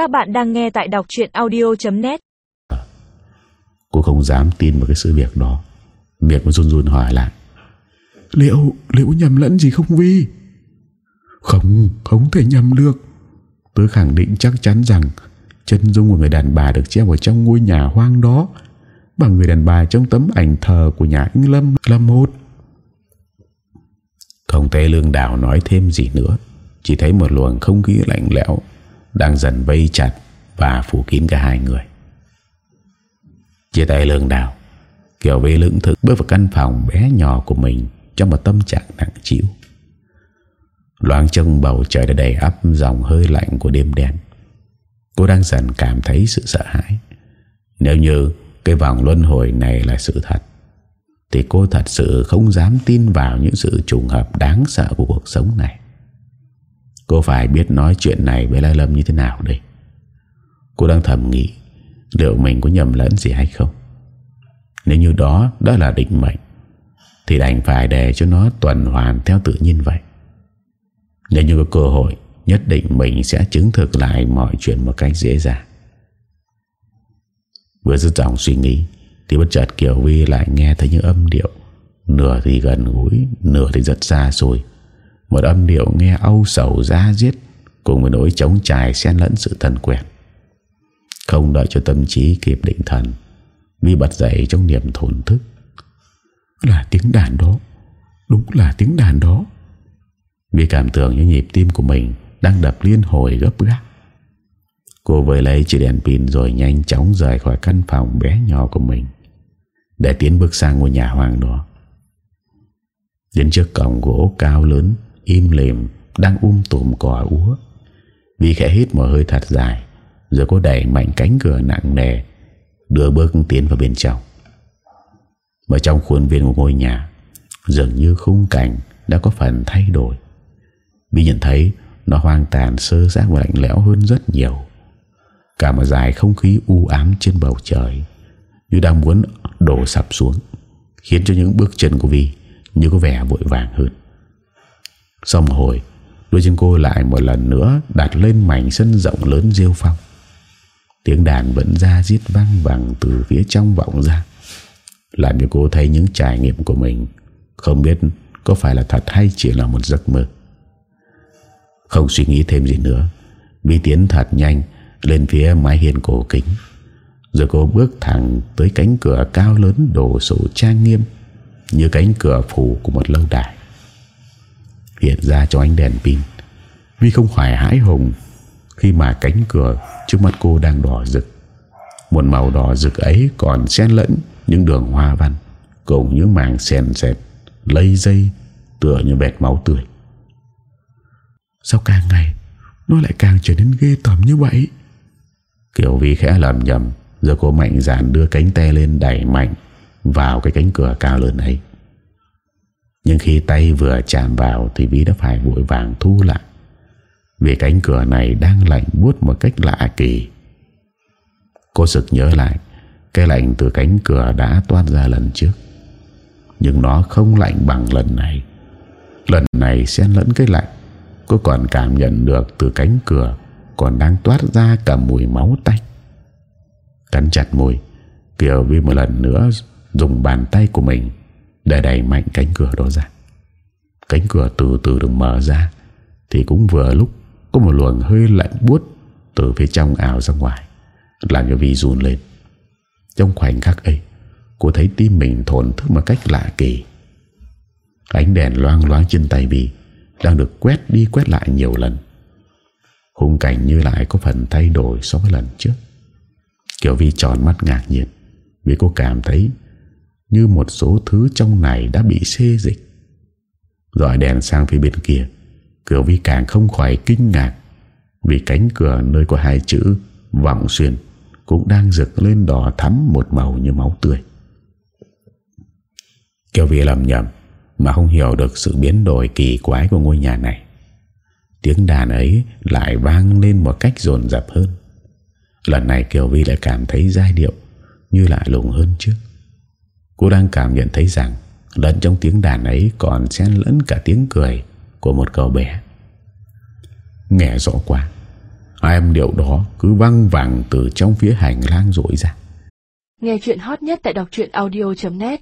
Các bạn đang nghe tại đọc chuyện audio.net Cô không dám tin vào cái sự việc đó. Miệng run run hỏi lại Liệu, liệu nhầm lẫn gì không Vi? Không, không thể nhầm được. Tôi khẳng định chắc chắn rằng Chân dung của người đàn bà được treo ở trong ngôi nhà hoang đó Bằng người đàn bà trong tấm ảnh thờ của nhà anh Lâm. Lâm Hốt. Không thấy lương đảo nói thêm gì nữa Chỉ thấy một luồng không khí lạnh lẽo đang dần vây chặt Và phủ kín cả hai người. Chia tay lương đào, Kiều về lưỡng thực bước vào căn phòng bé nhỏ của mình Trong một tâm trạng nặng chịu Loáng trông bầu trời đã đầy ấp dòng hơi lạnh của đêm đen. Cô đang dần cảm thấy sự sợ hãi. Nếu như cái vòng luân hồi này là sự thật Thì cô thật sự không dám tin vào những sự trùng hợp đáng sợ của cuộc sống này. Cô phải biết nói chuyện này với Lai Lâm như thế nào đây? Cô đang thầm nghĩ Liệu mình có nhầm lẫn gì hay không. Nếu như đó Đó là định mệnh, Thì đành phải để cho nó tuần hoàn Theo tự nhiên vậy. Nếu như có cơ hội, Nhất định mình sẽ chứng thực lại Mọi chuyện một cách dễ dàng. Vừa dứt dòng suy nghĩ, Thì bất chợt Kiều Vi lại nghe thấy những âm điệu. Nửa thì gần gũi, Nửa thì rất xa xôi một âm điệu nghe âu sầu ra giết Cùng với nỗi trống trải xen lẫn sự thân quen Không đợi cho tâm trí kịp định thần Vi bật dậy trong niềm thổn thức. Là tiếng đàn đó Đúng là tiếng đàn đó. Vi cảm tưởng như nhịp tim của mình Đang đập liên hồi gấp gáp. Cô với lấy chiếc đèn pin rồi nhanh chóng rời khỏi căn phòng bé nhỏ của mình để tiến bước sang ngôi nhà hoàng đó. Đến trước cổng gỗ cao lớn, im lìm, đang um tùm cỏ úa. Vi khẽ hít một hơi thật dài, rồi cô đẩy mạnh cánh cửa nặng nề, đưa bước tiến vào bên trong. Ở trong khuôn viên của ngôi nhà, dường như khung cảnh đã có phần thay đổi. Vi nhận thấy nó hoang tàn sơ xác và lạnh lẽo hơn rất nhiều. Cả một dài không khí u ám trên bầu trời Như đang muốn đổ sập xuống Khiến cho những bước chân của Vi Như có vẻ vội vàng hơn xong hồi, Đôi chân cô lại một lần nữa Đặt lên mảnh sân rộng lớn rêu phong. Tiếng đàn vẫn ra giết vang vẳng Từ phía trong vọng ra, Làm cho cô thấy những trải nghiệm của mình Không biết có phải là thật hay chỉ là một giấc mơ. Không suy nghĩ thêm gì nữa Vi tiến thật nhanh lên phía mái hiên cổ kính. Rồi cô bước thẳng tới cánh cửa cao lớn đổ sổ trang nghiêm Như cánh cửa phủ của một lâu đài. Hiện ra cho ánh đèn pin. Vi không khỏi hãi hùng, Khi mà cánh cửa trước mắt cô đang đỏ rực. Một màu đỏ rực ấy còn xen lẫn những đường hoa văn, Cùng những màng xèn xẹt Lây dây tựa như bẹt máu tươi. Sao càng ngày, Nó lại càng trở nên ghê tởm như vậy? Kiều Vi khẽ lầm nhầm Rồi cô mạnh dạn đưa cánh tay lên đẩy mạnh Vào cái cánh cửa cao lớn ấy. Nhưng khi tay vừa chạm vào Thì Vĩ đã phải vội vàng thu lại. Vì cánh cửa này đang lạnh buốt một cách lạ kỳ. Cô sực nhớ lại, Cái lạnh từ cánh cửa đã toát ra lần trước. Nhưng nó không lạnh bằng lần này. Lần này xen lẫn cái lạnh. Cô còn cảm nhận được từ cánh cửa còn đang toát ra cả mùi máu tanh. Cắn chặt môi Kiều Vi một lần nữa Dùng bàn tay của mình để đẩy mạnh cánh cửa đó ra. Cánh cửa từ từ được mở ra, Thì cũng vừa lúc Có một luồng hơi lạnh buốt Từ phía trong ảo ra ngoài, Làm cho Vi run lên. Trong khoảnh khắc ấy, Cô thấy tim mình thổn thức một cách lạ kỳ. Ánh đèn loang loáng trên tay Vi Đang được quét đi quét lại nhiều lần. Khung cảnh như lại có phần thay đổi so với lần trước. Kiểu Vi tròn mắt ngạc nhiên, Vì cô cảm thấy như một số thứ trong này đã bị xê dịch. Rồi đèn sang phía bên kia Cửa Vi càng không khỏi kinh ngạc, Vì cánh cửa nơi có hai chữ Vọng xuyên Cũng đang rực lên đỏ thắm một màu như máu tươi. Kiều Vi lầm nhầm Mà không hiểu được sự biến đổi kỳ quái của ngôi nhà này. Tiếng đàn ấy lại vang lên một cách dồn dập hơn. Lần này Kiều Vi lại cảm thấy giai điệu Như lạ lùng hơn trước. Cô đang cảm nhận thấy rằng Lẫn trong tiếng đàn ấy còn xen lẫn cả tiếng cười Của một cậu bé. Nghe rõ quá, Hai âm điệu đó cứ văng vẳng từ trong phía hành lang rỗi ra. Nghe chuyện hot nhất tại đọc audio.net